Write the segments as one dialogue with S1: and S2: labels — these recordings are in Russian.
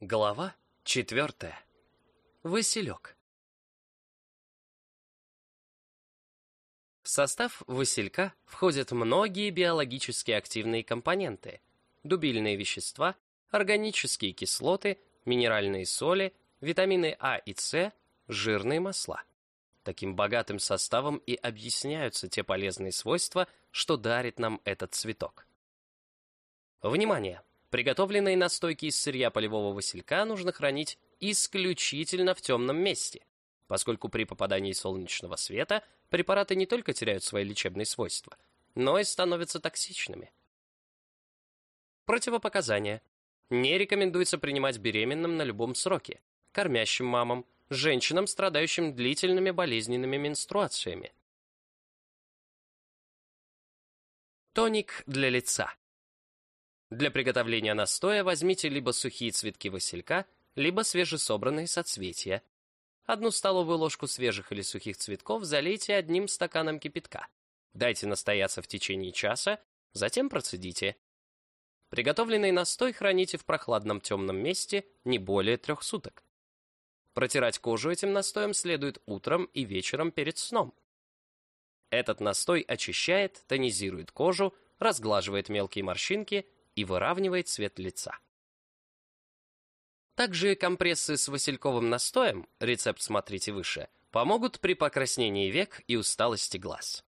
S1: Глава четвертая. Василек. В состав василька входят многие биологически активные компоненты, дубильные вещества, органические кислоты, минеральные соли, витамины А и С, жирные масла. Таким богатым составом и объясняются те полезные свойства, что дарит нам этот цветок. Внимание! Приготовленные настойки из сырья полевого василька нужно хранить исключительно в темном месте, поскольку при попадании солнечного света препараты не только теряют свои лечебные свойства, но и становятся токсичными. Противопоказания. Не рекомендуется принимать беременным на любом сроке, кормящим мамам, женщинам, страдающим длительными болезненными менструациями. Тоник для лица. Для приготовления настоя возьмите либо сухие цветки василька, либо свежесобранные соцветия. Одну столовую ложку свежих или сухих цветков залейте одним стаканом кипятка. Дайте настояться в течение часа, затем процедите. Приготовленный настой храните в прохладном темном месте не более трех суток. Протирать кожу этим настоем следует утром и вечером перед сном. Этот настой очищает, тонизирует кожу, разглаживает мелкие морщинки и выравнивает цвет лица. Также компрессы с васильковым настоем, рецепт смотрите выше, помогут при покраснении век и усталости глаз.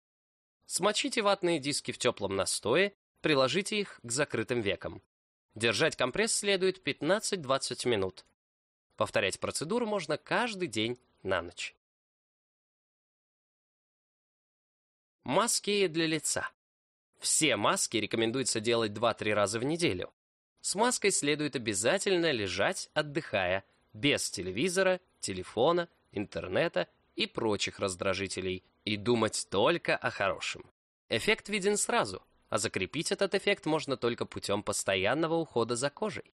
S1: Смочите ватные диски в теплом настое, приложите их к закрытым векам. Держать компресс следует 15-20 минут. Повторять процедуру можно каждый день на ночь. Маски для лица. Все маски рекомендуется делать 2-3 раза в неделю. С маской следует обязательно лежать, отдыхая, без телевизора, телефона, интернета и прочих раздражителей, и думать только о хорошем. Эффект виден сразу, а закрепить этот эффект можно только путем постоянного ухода за кожей.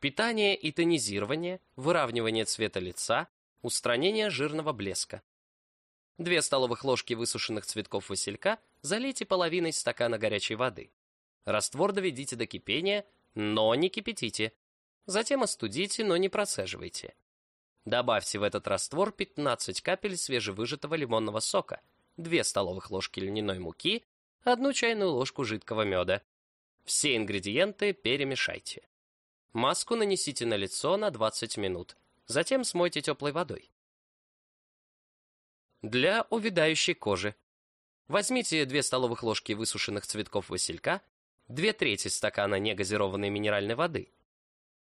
S1: Питание и тонизирование, выравнивание цвета лица, устранение жирного блеска. Две столовых ложки высушенных цветков василька залейте половиной стакана горячей воды. Раствор доведите до кипения, но не кипятите. Затем остудите, но не процеживайте. Добавьте в этот раствор 15 капель свежевыжатого лимонного сока, 2 столовых ложки льняной муки, 1 чайную ложку жидкого меда. Все ингредиенты перемешайте. Маску нанесите на лицо на 20 минут. Затем смойте теплой водой. Для увядающей кожи. Возьмите 2 столовых ложки высушенных цветков василька, 2 трети стакана негазированной минеральной воды.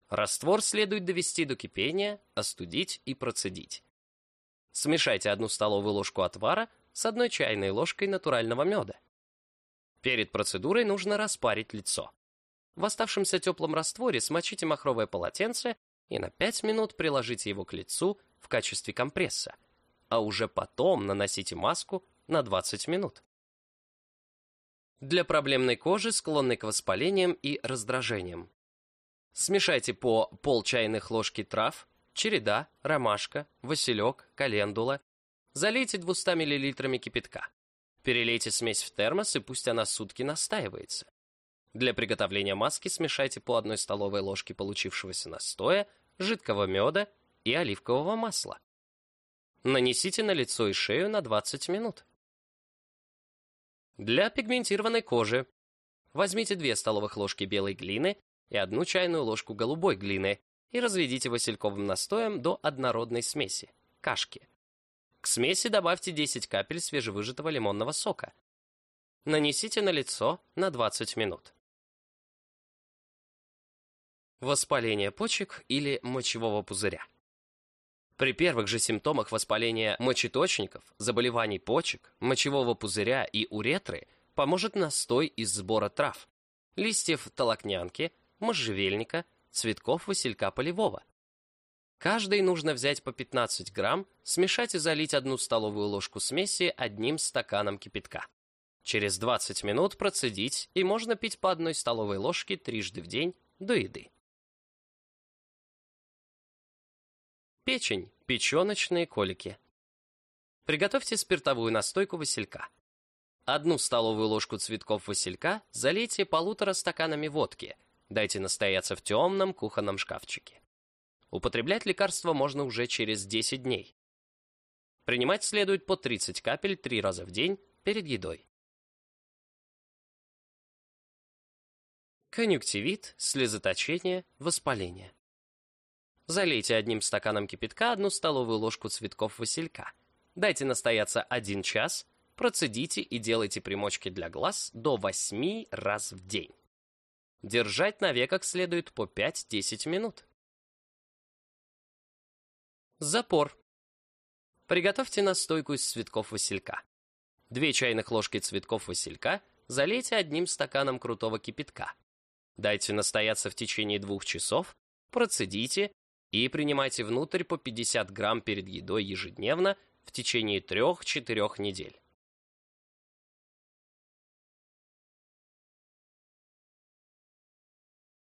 S1: Раствор следует довести до кипения, остудить и процедить. Смешайте одну столовую ложку отвара с одной чайной ложкой натурального меда. Перед процедурой нужно распарить лицо. В оставшемся теплом растворе смочите махровое полотенце и на 5 минут приложите его к лицу в качестве компресса а уже потом наносите маску на 20 минут. Для проблемной кожи, склонной к воспалениям и раздражениям. Смешайте по пол чайных ложки трав, череда, ромашка, василек, календула. Залейте 200 мл кипятка. Перелейте смесь в термос и пусть она сутки настаивается. Для приготовления маски смешайте по одной столовой ложке получившегося настоя, жидкого меда и оливкового масла. Нанесите на лицо и шею на 20 минут. Для пигментированной кожи возьмите 2 столовых ложки белой глины и одну чайную ложку голубой глины и разведите васильковым настоем до однородной смеси, кашки. К смеси добавьте 10 капель свежевыжатого лимонного сока. Нанесите на лицо на 20 минут. Воспаление почек или мочевого пузыря. При первых же симптомах воспаления мочеточников, заболеваний почек, мочевого пузыря и уретры поможет настой из сбора трав, листьев толокнянки, можжевельника, цветков василька полевого. Каждой нужно взять по 15 грамм, смешать и залить одну столовую ложку смеси одним стаканом кипятка. Через 20 минут процедить, и можно пить по одной столовой ложке трижды в день до еды. Печень, печеночные колики. Приготовьте спиртовую настойку василька. Одну столовую ложку цветков василька залейте полутора стаканами водки, Дайте настояться в темном кухонном шкафчике. Употреблять лекарство можно уже через 10 дней. Принимать следует по 30 капель 3 раза в день перед едой. Конъюнктивит, слезоточение, воспаление. Залейте одним стаканом кипятка одну столовую ложку цветков василька. Дайте настояться 1 час, процедите и делайте примочки для глаз до 8 раз в день. Держать на веках следует по 5-10 минут. Запор. Приготовьте настойку из цветков василька. Две чайных ложки цветков василька залейте одним стаканом крутого кипятка. Дайте настояться в течение двух часов, процедите и принимайте внутрь по 50 грамм перед едой ежедневно в течение 3-4 недель.